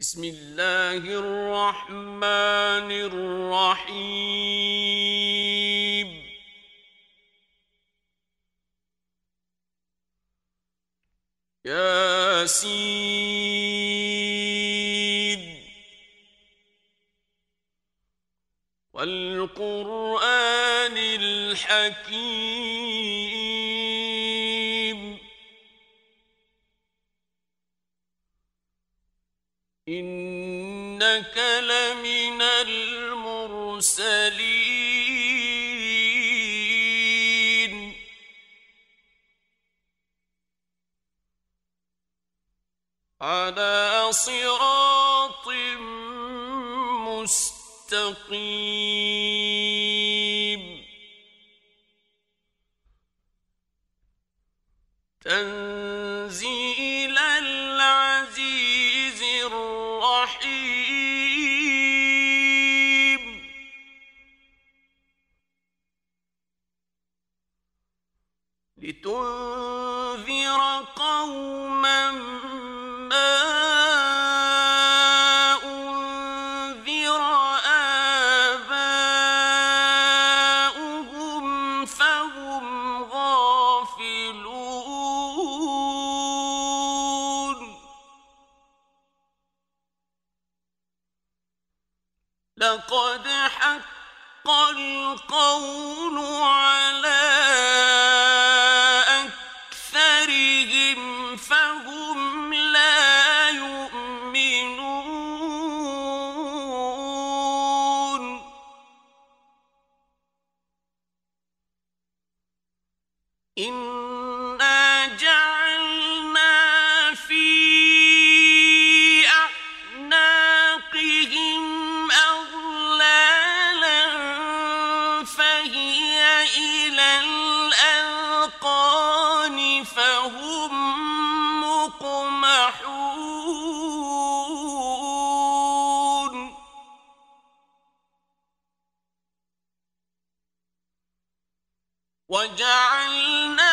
بسم الله الرحمن الرحيم. ياسين. والقرآن الحكيم. إنك لمن المرسلين. على صراط مستقيم. تنزل لقد حق القول على أكثرهم فهم وجعلنا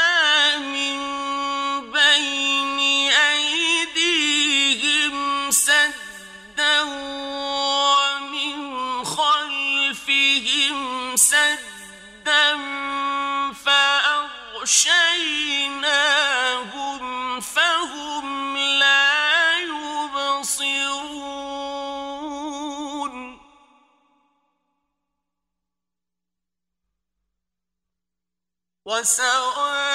وسواء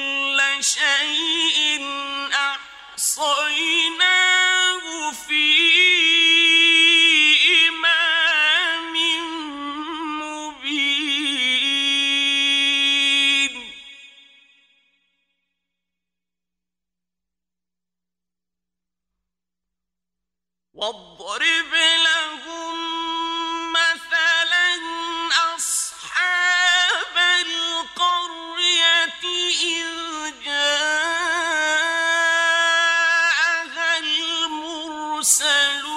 واضرب لهم مثلا أصحاب القرية جاءها المرسلون.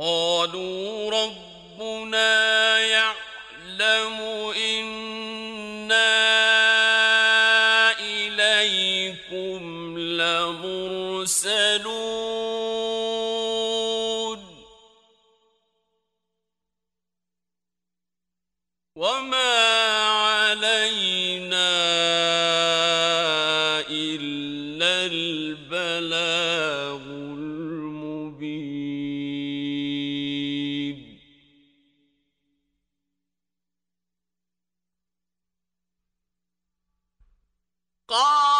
قالوا ربنا يعلم إنا إليكم لمرسلون. وما علينا قال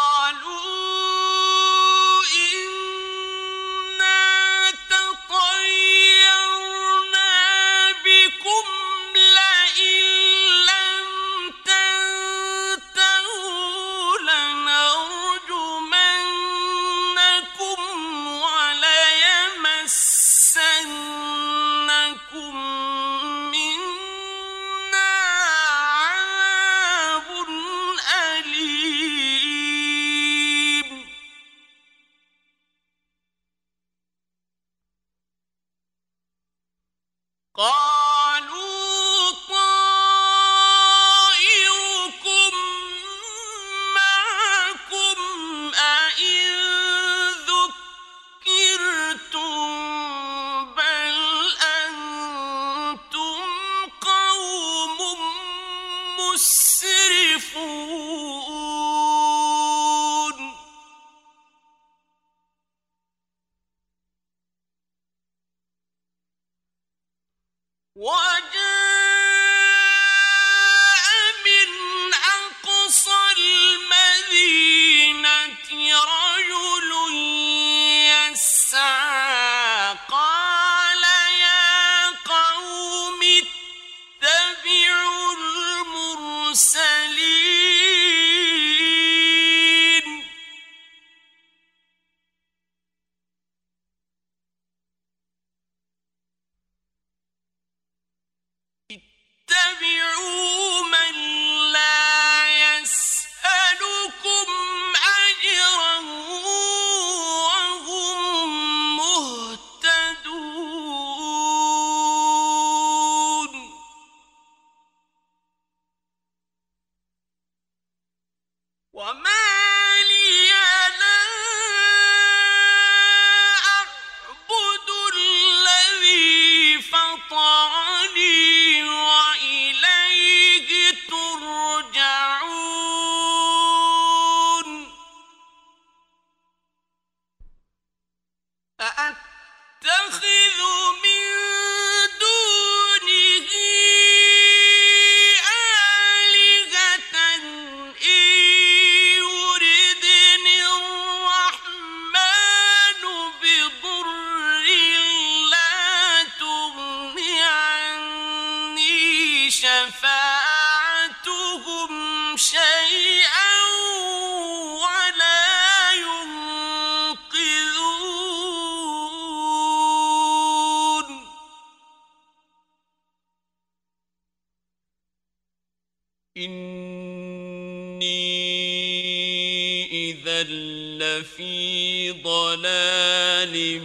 ضلال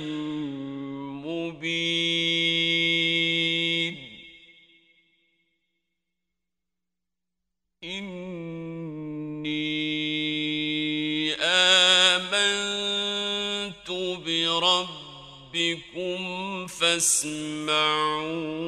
مبين. إني آمنت بربكم فاسمعون.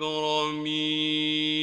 المكرمين